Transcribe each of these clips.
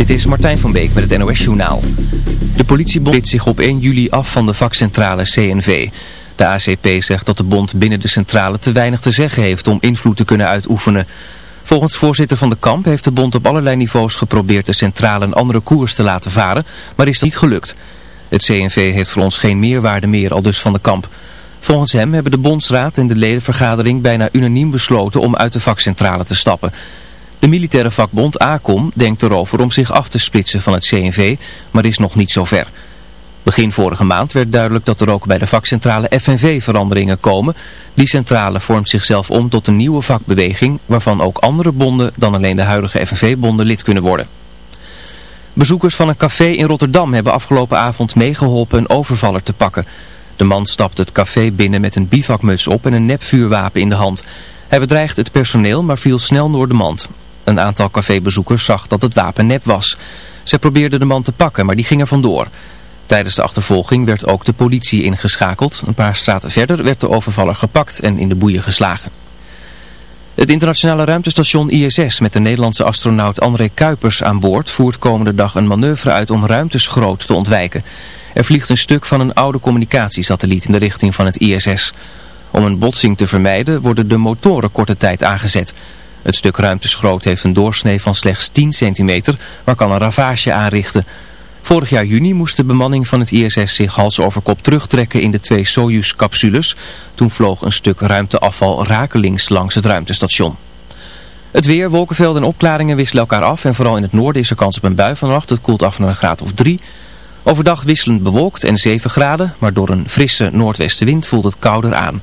Dit is Martijn van Beek met het NOS Journaal. De politiebond deed zich op 1 juli af van de vakcentrale CNV. De ACP zegt dat de bond binnen de centrale te weinig te zeggen heeft om invloed te kunnen uitoefenen. Volgens voorzitter van de kamp heeft de bond op allerlei niveaus geprobeerd de centrale een andere koers te laten varen, maar is dat niet gelukt. Het CNV heeft voor ons geen meerwaarde meer, al dus van de kamp. Volgens hem hebben de bondsraad en de ledenvergadering bijna unaniem besloten om uit de vakcentrale te stappen. De militaire vakbond ACOM denkt erover om zich af te splitsen van het CNV, maar is nog niet zover. Begin vorige maand werd duidelijk dat er ook bij de vakcentrale FNV veranderingen komen. Die centrale vormt zichzelf om tot een nieuwe vakbeweging, waarvan ook andere bonden dan alleen de huidige FNV-bonden lid kunnen worden. Bezoekers van een café in Rotterdam hebben afgelopen avond meegeholpen een overvaller te pakken. De man stapte het café binnen met een bivakmuts op en een nepvuurwapen in de hand. Hij bedreigde het personeel, maar viel snel door de mand. Een aantal cafébezoekers zag dat het wapen nep was. Ze probeerden de man te pakken, maar die ging er vandoor. Tijdens de achtervolging werd ook de politie ingeschakeld. Een paar straten verder werd de overvaller gepakt en in de boeien geslagen. Het internationale ruimtestation ISS met de Nederlandse astronaut André Kuipers aan boord voert komende dag een manoeuvre uit om ruimteschroot te ontwijken. Er vliegt een stuk van een oude communicatiesatelliet in de richting van het ISS. Om een botsing te vermijden worden de motoren korte tijd aangezet. Het stuk ruimteschroot heeft een doorsnee van slechts 10 centimeter, maar kan een ravage aanrichten. Vorig jaar juni moest de bemanning van het ISS zich hals over kop terugtrekken in de twee Soyuz-capsules. Toen vloog een stuk ruimteafval rakelings langs het ruimtestation. Het weer, wolkenvelden en opklaringen wisselen elkaar af en vooral in het noorden is er kans op een bui vannacht. Het koelt af naar een graad of 3. Overdag wisselend bewolkt en 7 graden, maar door een frisse noordwestenwind voelt het kouder aan.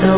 Thank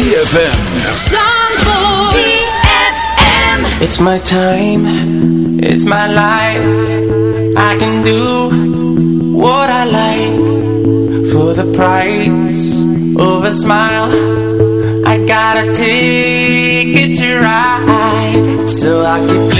ZFM. ZFM. It's my time. It's my life. I can do what I like. For the price of a smile. I gotta take it to ride. So I can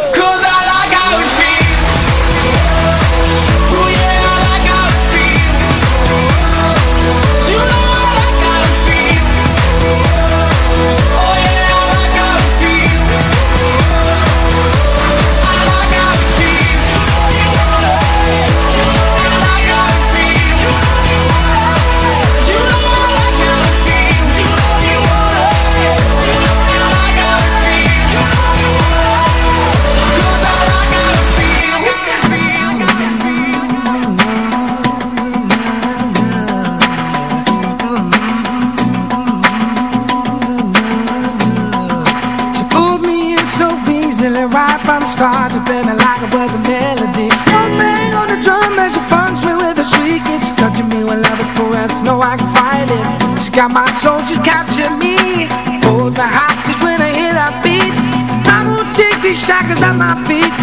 the To play me like it was a melody. One bang on the drum as she funks me with a shriek It's touching me when love is caressed, no I can fight it. She got my soul, she's captured me. Hold me hostage when I hear that beat. I won't take these shackles off my feet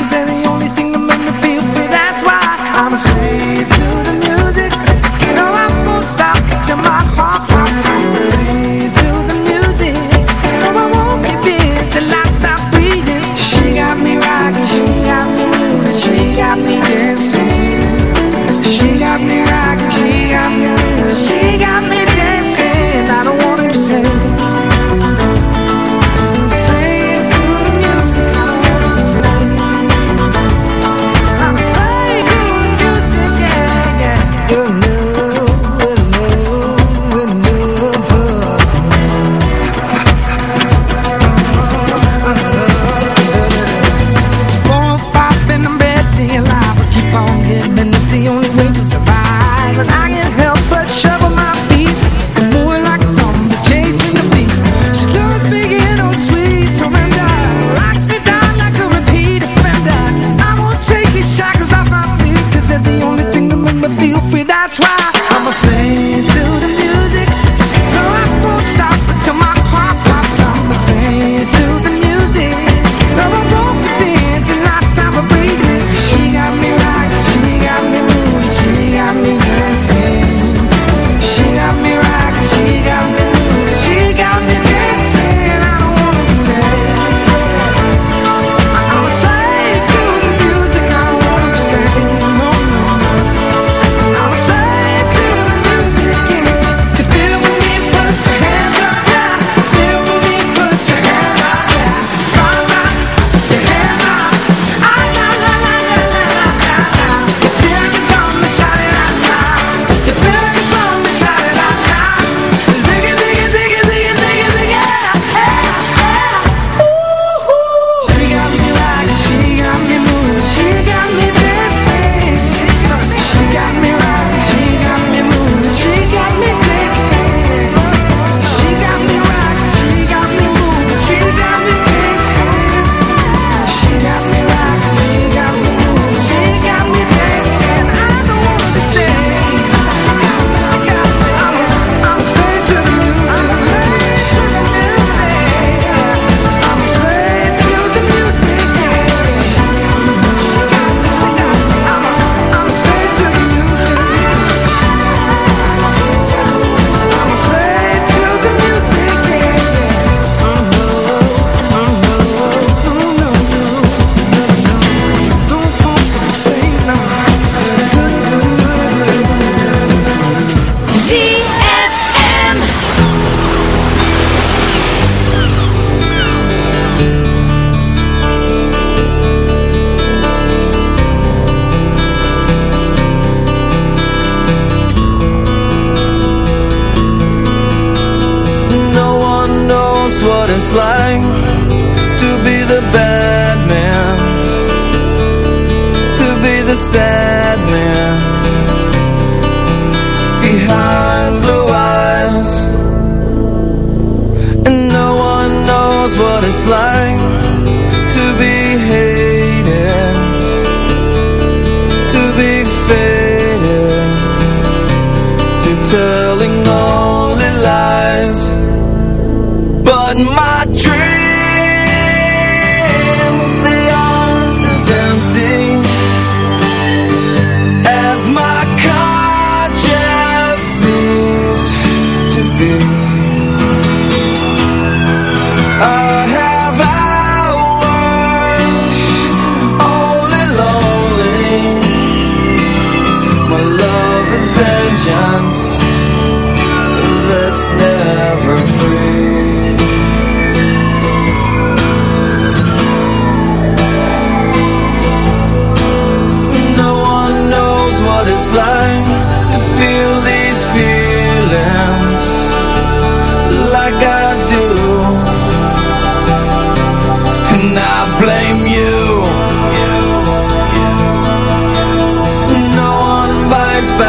this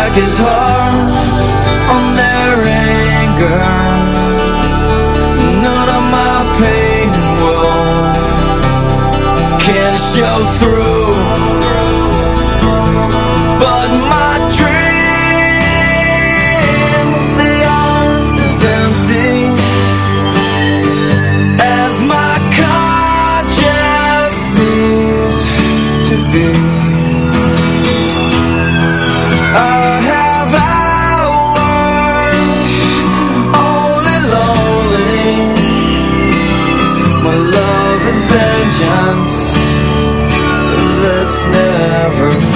work is hard. dance that's never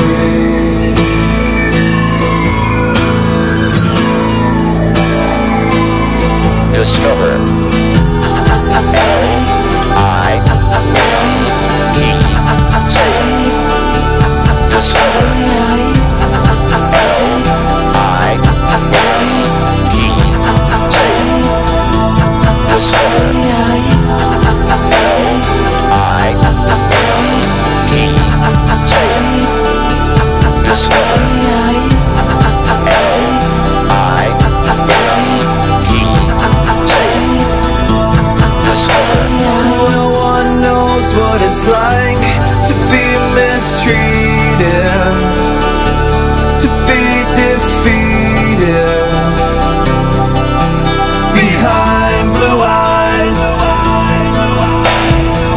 like to be mistreated To be defeated. Behind blue eyes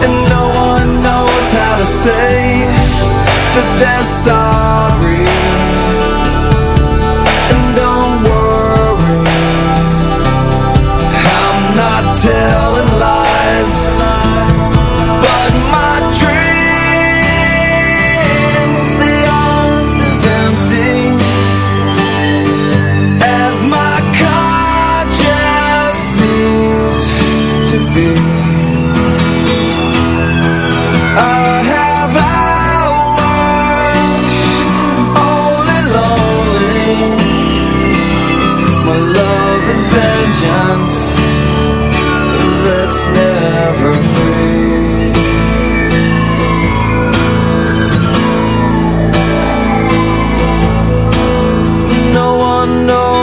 And no one knows how to say That there's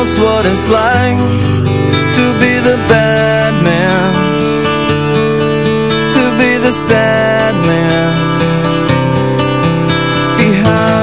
knows what it's like to be the bad man, to be the sad man behind.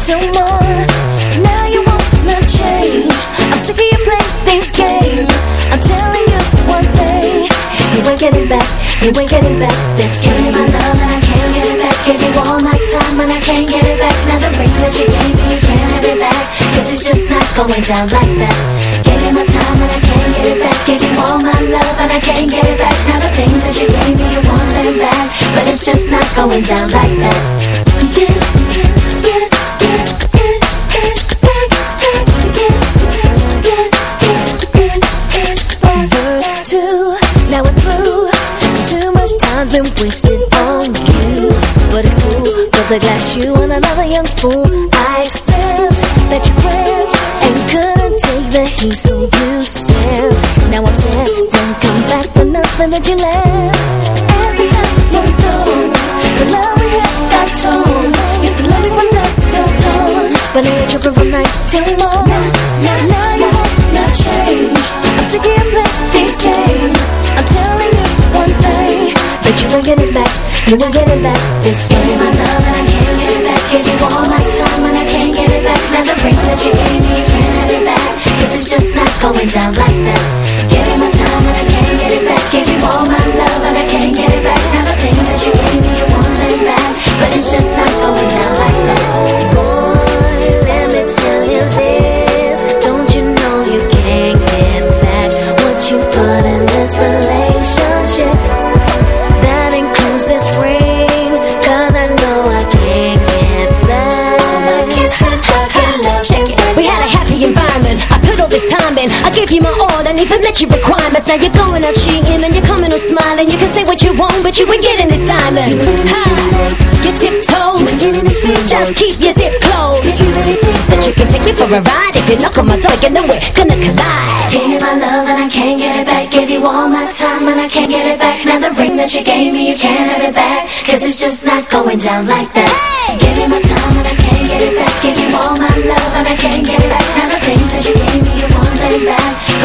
till morn. Now you wanna change. I'm sick of your playing these games. I'm telling you one thing, you ain't getting back, you ain't getting back this game. my love and I can't get it back. Give you all my time and I can't get it back. Now the ring that you gave me, you can't have it back. Cause it's just not going down like that. Give you my time and I can't get it back. Give you all my love and I can't get it back. Now the things that you gave me, you want them back. But it's just not going down like that. Get, the glass you and another young fool. I accept that you flipped and couldn't take the heat, so you stepped. Now I'm sad, don't come back for nothing that you left. As the time moved on, the love we had got torn. Used to love me from dusk till dawn, but now you're tripping from night till morn. Now, now you wanna change. I'm sick of playing these games. I'm telling you one thing, that you ain't getting back, you ain't getting back this going down like gave you my all and even met your requirements. Now you're going out cheating and you're coming out smiling. You can say what you want, but you ain't getting this diamond. You tiptoe. Just keep your zip closed. That you can take me for a ride. If you knock on my door, you know we're gonna collide. Give you my love and I can't get it back. Give you all my time and I can't get it back. Now the ring that you gave me, you can't have it back. Cause it's just not going down like that. Give you my time and I can't get it back. Give you all my love and I can't get it back. Now the things that you gave me, you want them back.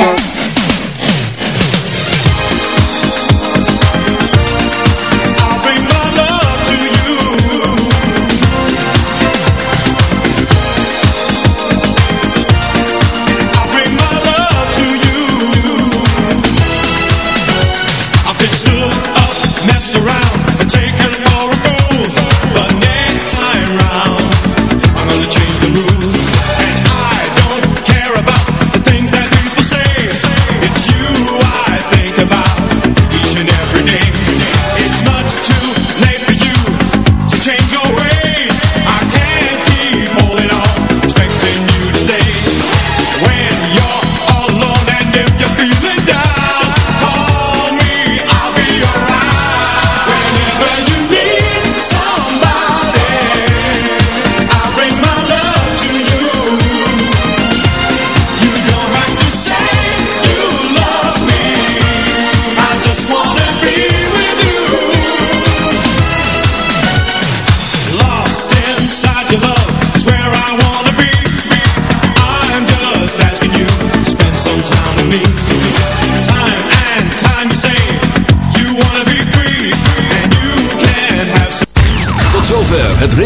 that.